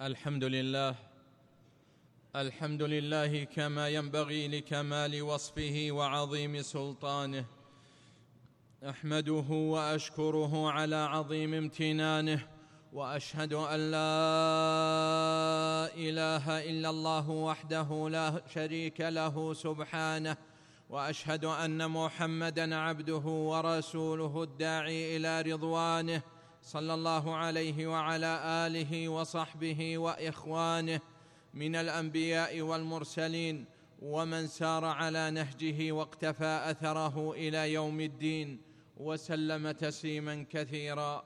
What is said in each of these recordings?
الحمد لله الحمد لله كما ينبغي لكمال وصفه وعظيم سلطانه أحمده وأشكره على عظيم امتنانه وأشهد أن لا إله إلا الله وحده لا شريك له سبحانه وأشهد أن محمدا عبده ورسوله الداعي إلى رضوانه صلى الله عليه وعلى آله وصحبه وإخوانه من الأنبياء والمرسلين ومن سار على نهجه واقتفى أثره إلى يوم الدين وسلم تسليما كثيرا.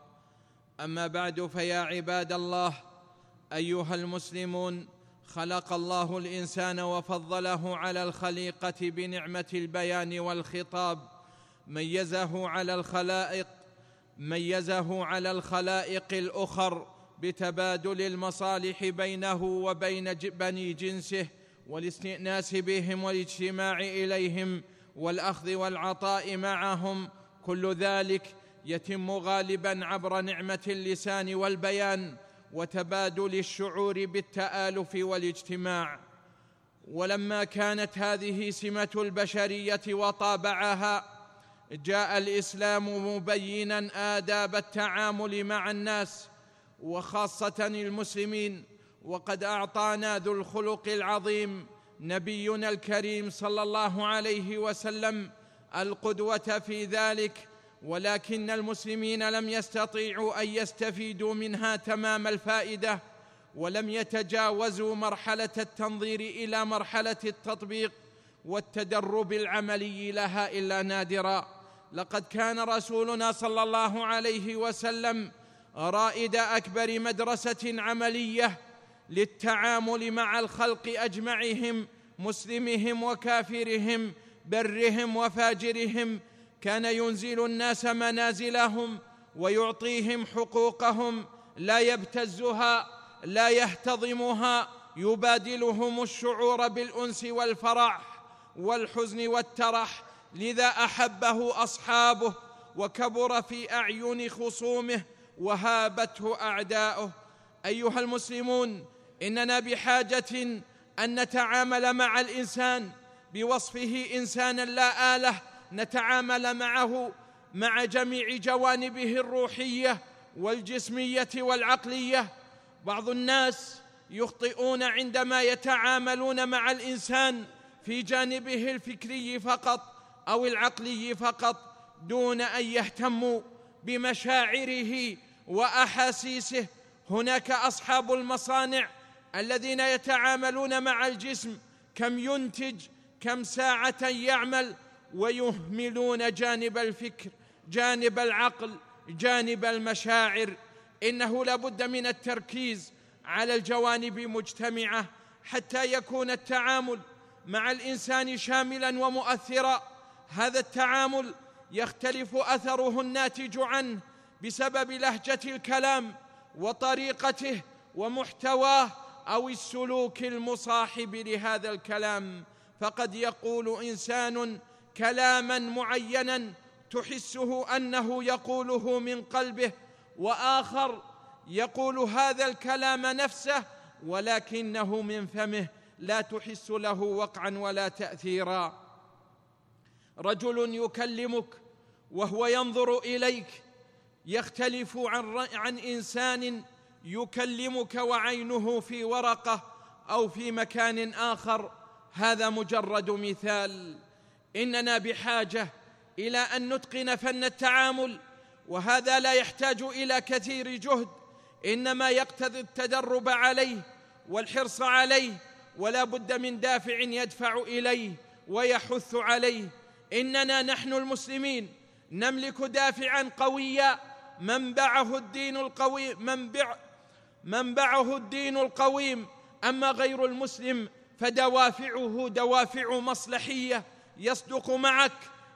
أما بعد فيا عباد الله أيها المسلمون خلق الله الإنسان وفضله على الخليقة بنعمة البيان والخطاب ميزه على الخلائق ميزه على الخلائق الأخر بتبادل المصالح بينه وبين بني جنسه والاستئناس بهم والاجتماع إليهم والأخذ والعطاء معهم. كل ذلك يتم غالبا عبر نعمة اللسان والبيان وتبادل الشعور بالتآلف والاجتماع. ولما كانت هذه سمة البشرية وطابعها جاء الإسلام مبينا آداب التعامل مع الناس وخاصة المسلمين وقد أعطانا ذو الخلق العظيم نبينا الكريم صلى الله عليه وسلم القدوة في ذلك ولكن المسلمين لم يستطيعوا أن يستفيدوا منها تمام الفائدة ولم يتجاوزوا مرحلة التنظير إلى مرحلة التطبيق والتدرب العملي لها إلا نادرا. لقد كان رسولنا صلى الله عليه وسلم رائد أكبر مدرسة عملية للتعامل مع الخلق أجمعهم مسلمهم وكافرهم برهم وفاجرهم. كان ينزل الناس منازلهم ويعطيهم حقوقهم. لا يبتزها لا يهتضمها يبادلهم الشعور بالأنس والفرح. والحزن والترح لذا أحبه أصحابه وكبر في أعين خصومه وهابته أعداؤه. أيها المسلمون إننا بحاجة أن نتعامل مع الإنسان بوصفه إنسانا لا آلة نتعامل معه مع جميع جوانبه الروحية والجسمية والعقلية. بعض الناس يخطئون عندما يتعاملون مع الإنسان في جانبه الفكري فقط أو العقلي فقط دون أن يهتموا بمشاعره وأحاسيسه. هناك أصحاب المصانع الذين يتعاملون مع الجسم كم ينتج كم ساعة يعمل ويهملون جانب الفكر جانب العقل جانب المشاعر. إنه لابد من التركيز على الجوانب مجتمعة حتى يكون التعامل مع الإنسان شاملا ومؤثرا. هذا التعامل يختلف أثره الناتج عنه بسبب لهجة الكلام وطريقته ومحتواه أو السلوك المصاحب لهذا الكلام. فقد يقول إنسان كلاما معينا تحسه أنه يقوله من قلبه وآخر يقول هذا الكلام نفسه ولكنه من فمه. لا تحس له وقعا ولا تأثيرا. رجل يكلمك وهو ينظر إليك يختلف عن عن إنسان يكلمك وعينه في ورقة أو في مكان آخر. هذا مجرد مثال. إننا بحاجة إلى أن نتقن فن التعامل وهذا لا يحتاج إلى كثير جهد إنما يقتضي التدرب عليه والحرص عليه ولا بد من دافع يدفع إليه ويحث عليه. إننا نحن المسلمين نملك دافعا قويا. منبعه الدين القوي منبع منبعه الدين القويم. أما غير المسلم فدوافعه دوافع مصلحية. يصدق معك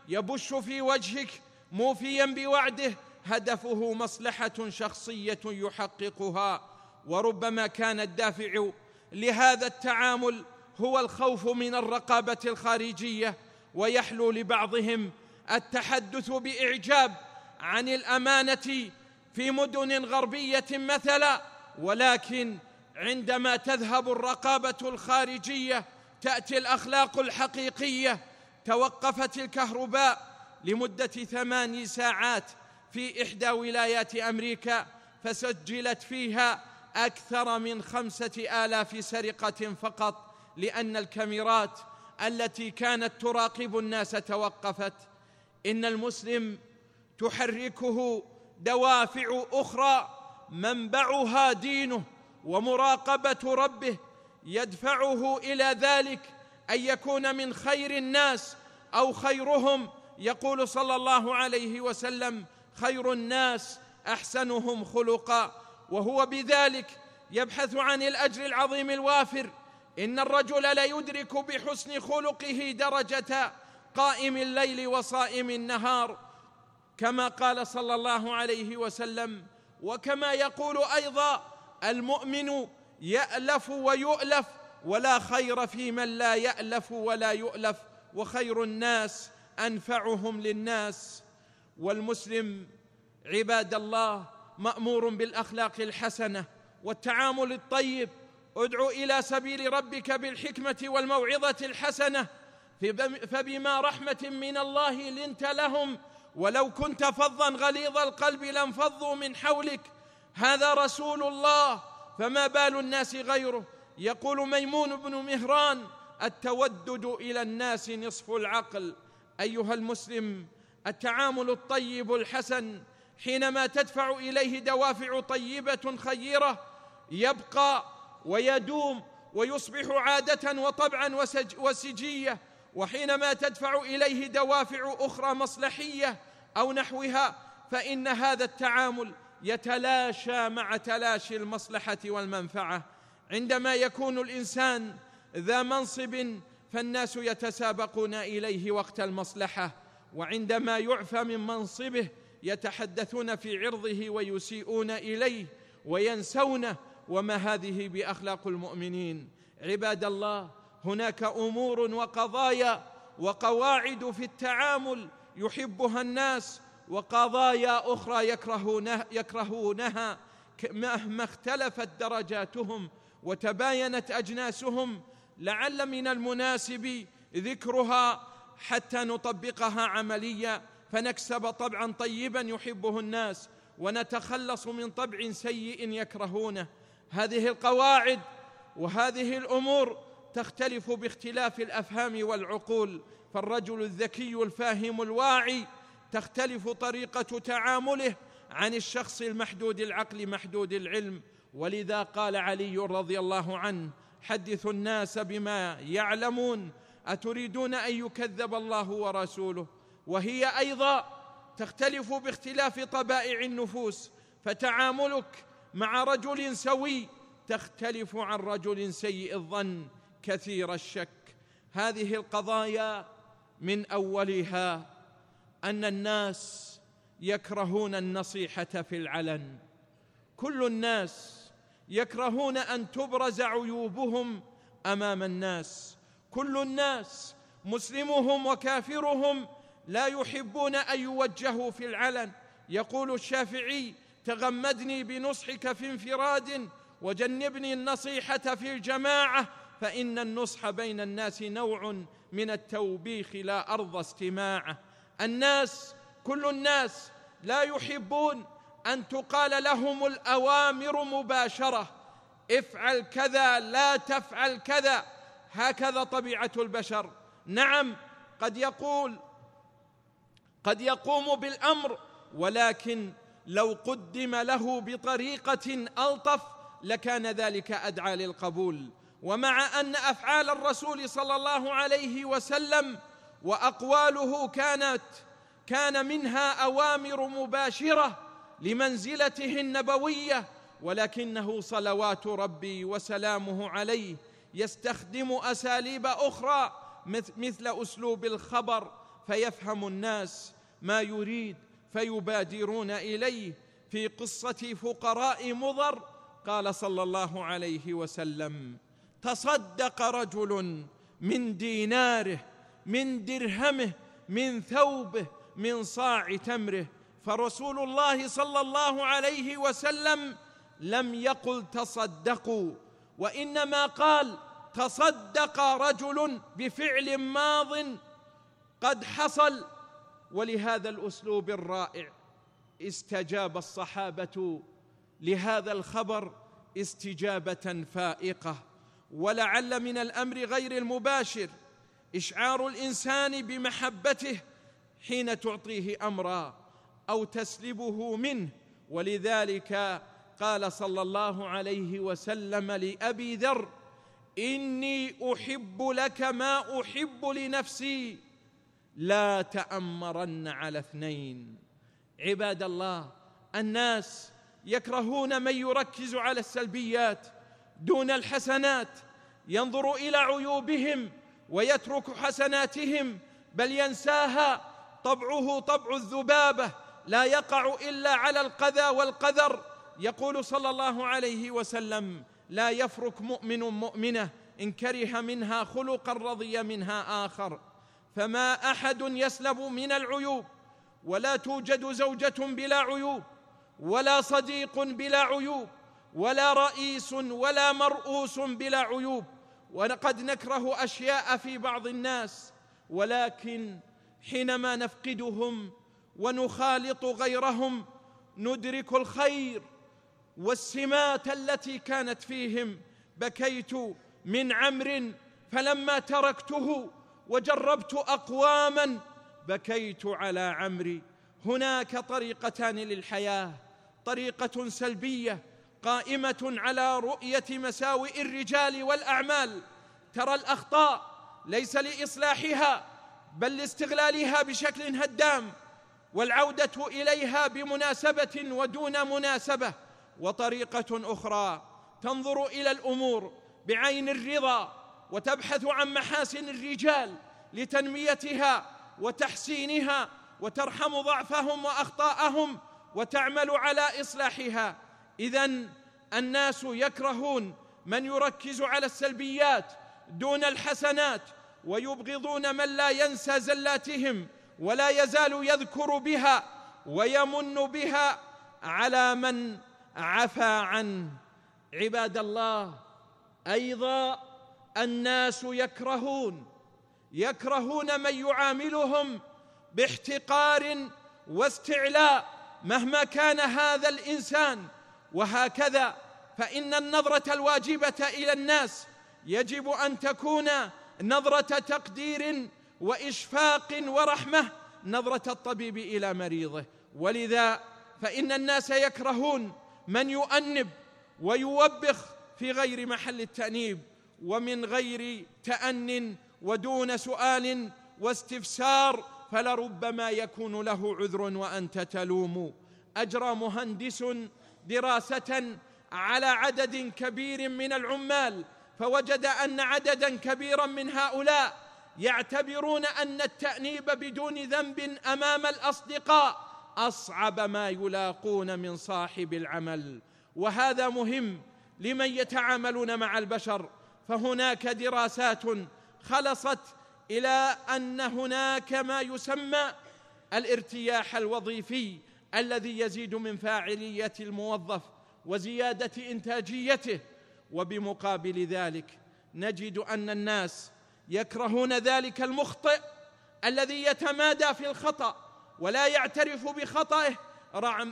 يبش في وجهك موفيا بوعده. هدفه مصلحة شخصية يحققها. وربما كان الدافع لهذا التعامل هو الخوف من الرقابة الخارجية ويحلو لبعضهم التحدث بإعجاب عن الأمانة في مدن غربية مثلا. ولكن عندما تذهب الرقابة الخارجية تأتي الأخلاق الحقيقية توقفت الكهرباء لمدة ثماني ساعات في إحدى ولايات أمريكا فسجلت فيها أكثر من خمسة آلاف سرقة فقط لأن الكاميرات التي كانت تراقب الناس توقفت. إن المسلم تحركه دوافع أخرى منبعها دينه ومراقبة ربه يدفعه إلى ذلك أن يكون من خير الناس أو خيرهم. يقول صلى الله عليه وسلم خير الناس أحسنهم خلقا. وهو بذلك يبحث عن الأجر العظيم الوافر. إن الرجل لا يدرك بحسن خلقه درجة قائم الليل وصائم النهار كما قال صلى الله عليه وسلم. وكما يقول أيضا المؤمن يألف ويؤلف ولا خير في من لا يألف ولا يؤلف وخير الناس أنفعهم للناس. والمسلم عباد الله مأمور بالأخلاق الحسنة والتعامل الطيب. ادع إلى سبيل ربك بالحكمة والموعظة الحسنة. فبما رحمة من الله لنت لهم. ولو كنت فظا غليظ القلب لانفضوا من حولك. هذا رسول الله. فما بال الناس غيره. يقول ميمون بن مهران التودد إلى الناس نصف العقل. أيها المسلم التعامل الطيب الحسن حينما تدفع إليه دوافع طيبة خيرة يبقى ويدوم ويصبح عادة وطبعا وسجية. وحينما تدفع إليه دوافع أخرى مصلحية أو نحوها فإن هذا التعامل يتلاشى مع تلاشي المصلحة والمنفعة. عندما يكون الإنسان ذا منصب فالناس يتسابقون إليه وقت المصلحة. وعندما يعفى من منصبه يتحدثون في عرضه ويسيئون إليه وينسونه وما هذه بأخلاق المؤمنين. عباد الله هناك أمور وقضايا وقواعد في التعامل يحبها الناس وقضايا أخرى يكرهونها, يكرهونها مهما اختلفت درجاتهم وتباينت أجناسهم. لعل من المناسب ذكرها حتى نطبقها عمليا. فنكسب طبعا طيبا يحبه الناس ونتخلص من طبع سيء يكرهونه. هذه القواعد وهذه الأمور تختلف باختلاف الأفهام والعقول. فالرجل الذكي الفاهم الواعي تختلف طريقة تعامله عن الشخص المحدود العقل محدود العلم. ولذا قال علي رضي الله عنه حدثوا الناس بما يعلمون أتريدون أن يكذب الله ورسوله؟ وهي أيضا تختلف باختلاف طبائع النفوس فتعاملك مع رجل سوي تختلف عن رجل سيء الظن كثير الشك. هذه القضايا من أولها أن الناس يكرهون النصيحة في العلن. كل الناس يكرهون أن تبرز عيوبهم أمام الناس. كل الناس مسلمهم وكافرهم لا يحبون أن يوجهوا في العلن. يقول الشافعي تغمدني بنصحك في انفراد وجنبني النصيحة في الجماعة فإن النصح بين الناس نوع من التوبيخ لا ارضى استماعه. الناس كل الناس لا يحبون أن تقال لهم الأوامر مباشرة. افعل كذا لا تفعل كذا. هكذا طبيعة البشر. نعم قد يقول قد يقوم بالأمر ولكن لو قدم له بطريقة ألطف لكان ذلك أدعى للقبول. ومع أن أفعال الرسول صلى الله عليه وسلم وأقواله كانت كان منها أوامر مباشرة لمنزلته النبوية ولكنه صلوات ربي وسلامه عليه يستخدم أساليب أخرى مثل أسلوب الخبر فيفهم الناس ما يريد فيبادرون إليه في قصة فقراء مضر قال صلى الله عليه وسلم تصدق رجل من ديناره من درهمه من ثوبه من صاع تمره فرسول الله صلى الله عليه وسلم لم يقل تصدقوا وإنما قال تصدق رجل بفعل ماض قد حصل ولهذا الأسلوب الرائع استجاب الصحابة لهذا الخبر استجابة فائقة. ولعل من الأمر غير المباشر إشعار الإنسان بمحبته حين تعطيه أمرا أو تسلبه منه. ولذلك قال صلى الله عليه وسلم لأبي ذر إني أحب لك ما أحب لنفسي. لا تأمرن على اثنين. عباد الله الناس يكرهون من يركز على السلبيات دون الحسنات ينظر إلى عيوبهم ويترك حسناتهم بل ينساها. طبعه طبع الذبابة لا يقع إلا على القذى والقذر. يقول صلى الله عليه وسلم لا يفرك مؤمن مؤمنة إن كره منها خلقا رضي منها آخر. فما أحد يسلب من العيوب ولا توجد زوجة بلا عيوب ولا صديق بلا عيوب ولا رئيس ولا مرؤوس بلا عيوب. ولقد نكره أشياء في بعض الناس ولكن حينما نفقدهم ونخالط غيرهم ندرك الخير والسمات التي كانت فيهم. بكيت من عمر فلما تركته وجربت أقواما بكيت على عمري. هناك طريقتان للحياة. طريقة سلبية قائمة على رؤية مساوئ الرجال والأعمال. ترى الأخطاء ليس لإصلاحها بل لاستغلالها بشكل هدام. والعودة إليها بمناسبة ودون مناسبة. وطريقة أخرى تنظر إلى الأمور بعين الرضا. وتبحث عن محاسن الرجال لتنميتها وتحسينها وترحم ضعفهم وأخطاءهم وتعمل على إصلاحها. اذا الناس يكرهون من يركز على السلبيات دون الحسنات ويبغضون من لا ينسى زلاتهم ولا يزال يذكر بها ويمن بها على من عفى عنه. عباد الله أيضا الناس يكرهون. يكرهون من يعاملهم باحتقار واستعلاء مهما كان هذا الإنسان. وهكذا فإن النظرة الواجبة إلى الناس يجب أن تكون نظرة تقدير وإشفاق ورحمة. نظرة الطبيب إلى مريضه. ولذا فإن الناس يكرهون من يؤنب ويوبخ في غير محل التأنيب. ومن غير تأن ودون سؤال واستفسار فلربما يكون له عذر وأنت تلوم. أجرى مهندس دراسة على عدد كبير من العمال فوجد أن عددا كبيرا من هؤلاء يعتبرون أن التأنيب بدون ذنب أمام الأصدقاء أصعب ما يلاقون من صاحب العمل. وهذا مهم لمن يتعاملون مع البشر. فهناك دراسات خلصت إلى أن هناك ما يسمى الارتياح الوظيفي الذي يزيد من فاعلية الموظف وزيادة إنتاجيته وبمقابل ذلك نجد أن الناس يكرهون ذلك المخطئ الذي يتمادى في الخطأ ولا يعترف بخطئه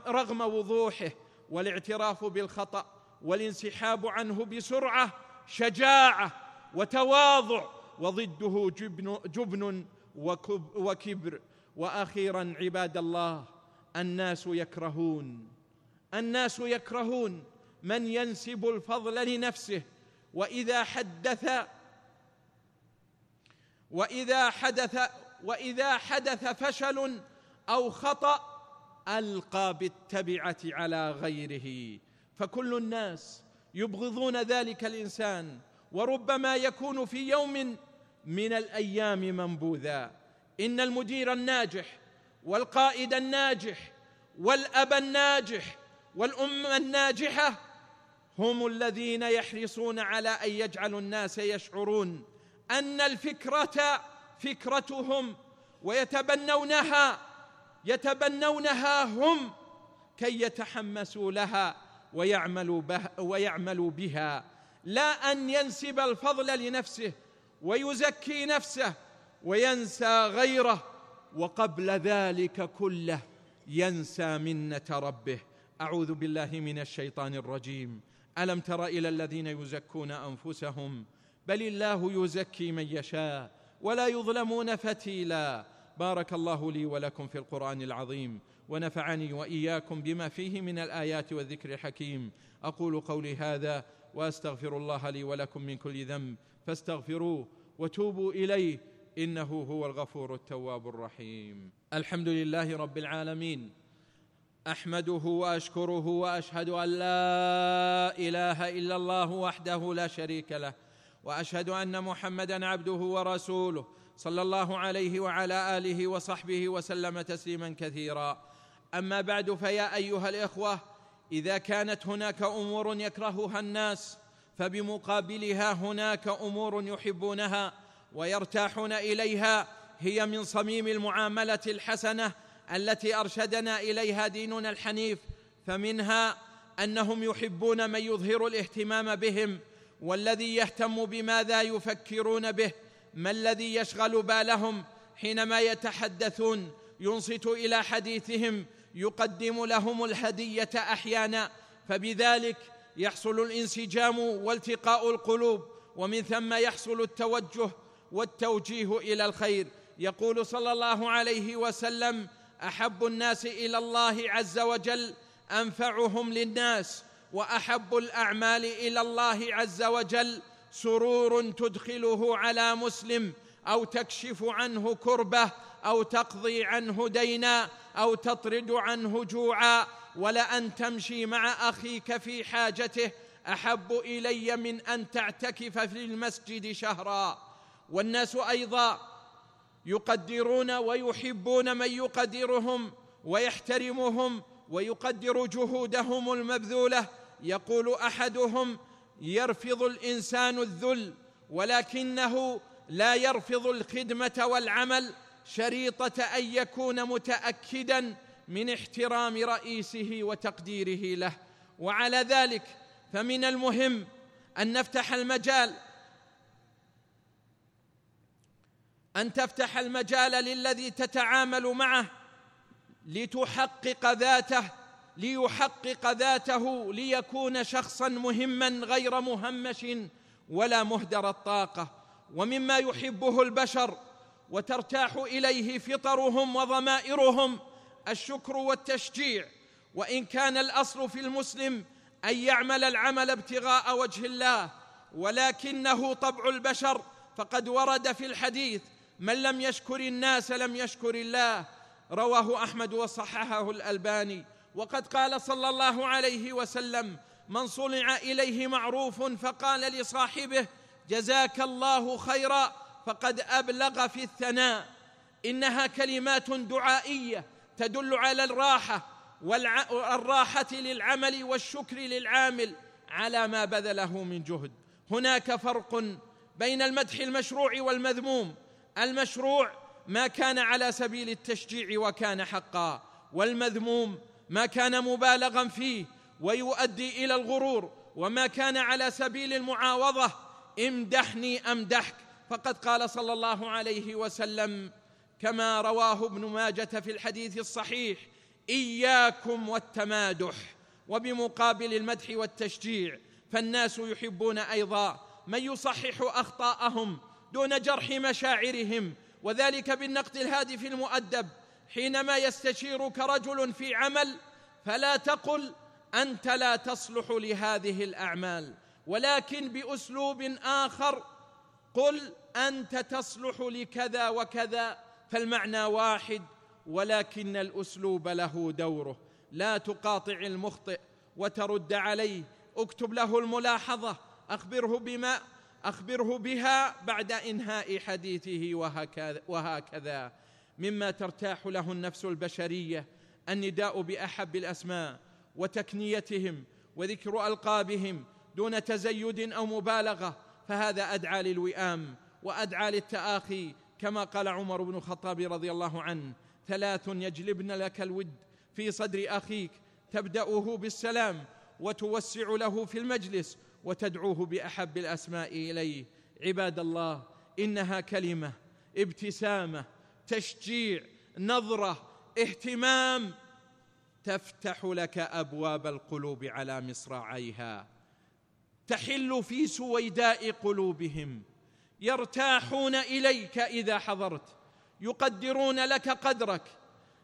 رغم وضوحه والاعتراف بالخطأ والانسحاب عنه بسرعة شجاعة وتواضع وضده جبن, جبن وكبر. وأخيرا عباد الله الناس يكرهون. الناس يكرهون من ينسب الفضل لنفسه. وإذا حدث وإذا حدث وإذا حدث فشل أو خطأ ألقى بالتبعة على غيره. فكل الناس يبغضون ذلك الإنسان وربما يكون في يوم من الأيام منبوذا. إن المدير الناجح والقائد الناجح والأب الناجح والامه الناجحة هم الذين يحرصون على أن يجعلوا الناس يشعرون أن الفكرة فكرتهم ويتبنونها يتبنونها هم كي يتحمسوا لها. ويعملوا, به ويعملوا بها. لا أن ينسب الفضل لنفسه ويزكي نفسه وينسى غيره وقبل ذلك كله ينسى منة ربه. أعوذ بالله من الشيطان الرجيم. ألم تر إلى الذين يزكون أنفسهم؟ بل الله يزكي من يشاء ولا يظلمون فتيلا. بارك الله لي ولكم في القرآن العظيم. ونفعني وإياكم بما فيه من الآيات والذكر الحكيم. أقول قولي هذا وأستغفر الله لي ولكم من كل ذنب فاستغفروه وتوبوا إليه إنه هو الغفور التواب الرحيم. الحمد لله رب العالمين أحمده وأشكره وأشهد أن لا إله إلا الله وحده لا شريك له وأشهد أن محمدا عبده ورسوله صلى الله عليه وعلى آله وصحبه وسلم تسليما كثيرا. أما بعد فيا أيها الإخوة إذا كانت هناك أمور يكرهها الناس فبمقابلها هناك أمور يحبونها ويرتاحون إليها هي من صميم المعاملة الحسنة التي أرشدنا إليها ديننا الحنيف فمنها أنهم يحبون من يظهر الاهتمام بهم والذي يهتم بماذا يفكرون به ما الذي يشغل بالهم حينما يتحدثون ينصت إلى حديثهم يقدم لهم الهدية أحيانا فبذلك يحصل الانسجام والتقاء القلوب ومن ثم يحصل التوجه والتوجيه إلى الخير. يقول صلى الله عليه وسلم أحب الناس إلى الله عز وجل أنفعهم للناس وأحب الأعمال إلى الله عز وجل سرور تدخله على مسلم أو تكشف عنه كربه أو تقضي عنه دينا أو تطرد عنه جوعا ولأن تمشي مع أخيك في حاجته أحب إلي من أن تعتكف في المسجد شهرا. والناس أيضا يقدرون ويحبون من يقدرهم ويحترمهم ويقدر جهودهم المبذولة. يقول أحدهم يرفض الإنسان الذل ولكنه لا يرفض الخدمة والعمل شريطة أن يكون متاكدا من احترام رئيسه وتقديره له. وعلى ذلك فمن المهم أن نفتح المجال أن تفتح المجال للذي تتعامل معه لتحقق ذاته ليحقق ذاته ليكون شخصا مهما غير مهمش ولا مهدر الطاقة. ومما يحبه البشر وترتاح إليه فطرهم وضمائرهم الشكر والتشجيع وإن كان الأصل في المسلم أن يعمل العمل ابتغاء وجه الله ولكنه طبع البشر فقد ورد في الحديث من لم يشكر الناس لم يشكر الله رواه أحمد وصححه الألباني. وقد قال صلى الله عليه وسلم من صنع إليه معروف فقال لصاحبه جزاك الله خيرا فقد أبلغ في الثناء. إنها كلمات دعائية تدل على الراحة والراحه للعمل والشكر للعامل على ما بذله من جهد. هناك فرق بين المدح المشروع والمذموم. المشروع ما كان على سبيل التشجيع وكان حقا والمذموم ما كان مبالغا فيه ويؤدي إلى الغرور. وما كان على سبيل المعاوضة امدحني أمدحك. فقد قال صلى الله عليه وسلم كما رواه ابن ماجة في الحديث الصحيح إياكم والتمادح وبمقابل المدح والتشجيع فالناس يحبون أيضا من يصحح أخطاءهم دون جرح مشاعرهم وذلك بالنقد الهادف المؤدب حينما يستشيرك رجل في عمل فلا تقل أنت لا تصلح لهذه الأعمال ولكن بأسلوب آخر قل أنت تصلح لكذا وكذا فالمعنى واحد ولكن الأسلوب له دوره. لا تقاطع المخطئ وترد عليه. اكتب له الملاحظة. أخبره بما أخبره بها بعد إنهاء حديثه وهكذا, وهكذا. مما ترتاح له النفس البشرية النداء بأحب الأسماء وتكنيتهم وذكر ألقابهم دون تزيد أو مبالغة. فهذا أدعى للوئام وأدعى للتآخي كما قال عمر بن الخطاب رضي الله عنه ثلاث يجلبن لك الود في صدر أخيك تبدأه بالسلام وتوسع له في المجلس وتدعوه بأحب الأسماء إليه. عباد الله إنها كلمة ابتسامة تشجيع نظرة اهتمام تفتح لك أبواب القلوب على مصراعيها. تحل في سويداء قلوبهم. يرتاحون إليك إذا حضرت. يقدرون لك قدرك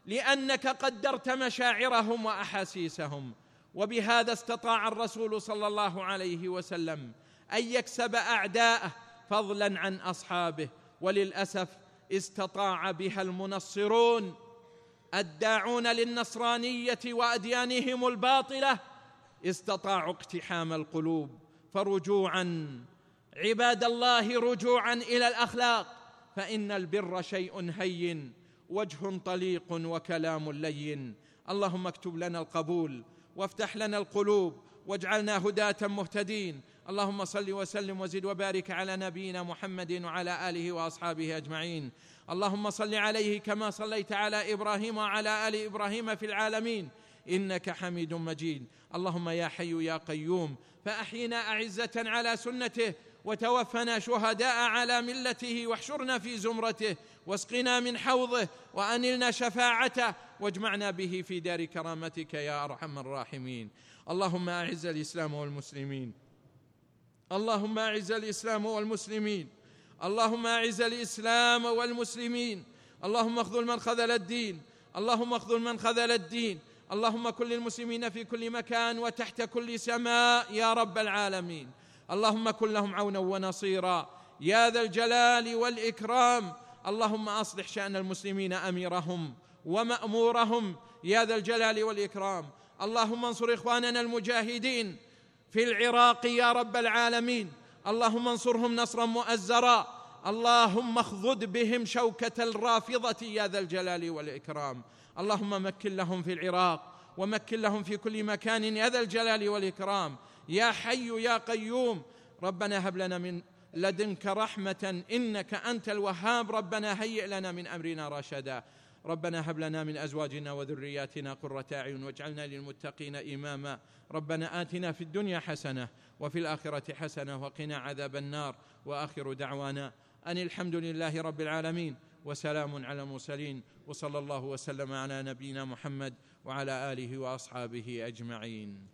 لأنك قدرت مشاعرهم وأحاسيسهم. وبهذا استطاع الرسول صلى الله عليه وسلم أن يكسب أعداءه فضلا عن أصحابه. وللأسف استطاع بها المنصرون الداعون للنصرانية وأديانهم الباطلة استطاعوا اقتحام القلوب. فرجوعا. عباد الله رجوعا إلى الأخلاق. فإن البر شيء هين وجه طليق وكلام لين. اللهم اكتب لنا القبول وافتح لنا القلوب واجعلنا هداة مهتدين. اللهم صل وسلم وزد وبارك على نبينا محمد وعلى آله وأصحابه أجمعين. اللهم صل عليه كما صليت على إبراهيم وعلى آل إبراهيم في العالمين. إنك حميد مجيد. اللهم يا حي يا قيوم فأحينا أعزة على سنته وتوفنا شهداء على ملته واحشرنا في زمرته واسقنا من حوضه وأنلنا شفاعته واجمعنا به في دار كرامتك يا أرحم الراحمين. اللهم أعز الإسلام والمسلمين. اللهم أعز الإسلام والمسلمين. اللهم أعز الإسلام والمسلمين. اللهم اخذل من خذل الدين. اللهم اخذل من خذل الدين. اللهم كن للمسلمين في كل مكان وتحت كل سماء يا رب العالمين. اللهم كن لهم عونا ونصيرا. يا ذا الجلال والإكرام. اللهم أصلح شأن المسلمين أميرهم ومأمورهم. يا ذا الجلال والإكرام. اللهم انصر إخواننا المجاهدين في العراق يا رب العالمين. اللهم انصرهم نصرا مؤزرا. اللهم اخضد بهم شوكة الرافضة يا ذا الجلال والإكرام. اللهم مكن لهم في العراق ومكن لهم في كل مكان يا ذا الجلال والإكرام. يا حي يا قيوم ربنا هب لنا من لدنك رحمة إنك أنت الوهاب. ربنا هيئ لنا من أمرنا رشدا. ربنا هب لنا من أزواجنا وذرياتنا قرة أعين واجعلنا للمتقين إماما. ربنا آتنا في الدنيا حسنة وفي الآخرة حسنة وقنا عذاب النار. وآخر دعوانا أن الحمد لله رب العالمين. وسلام على المرسلين وصلى الله وسلم على نبينا محمد وعلى آله وأصحابه أجمعين.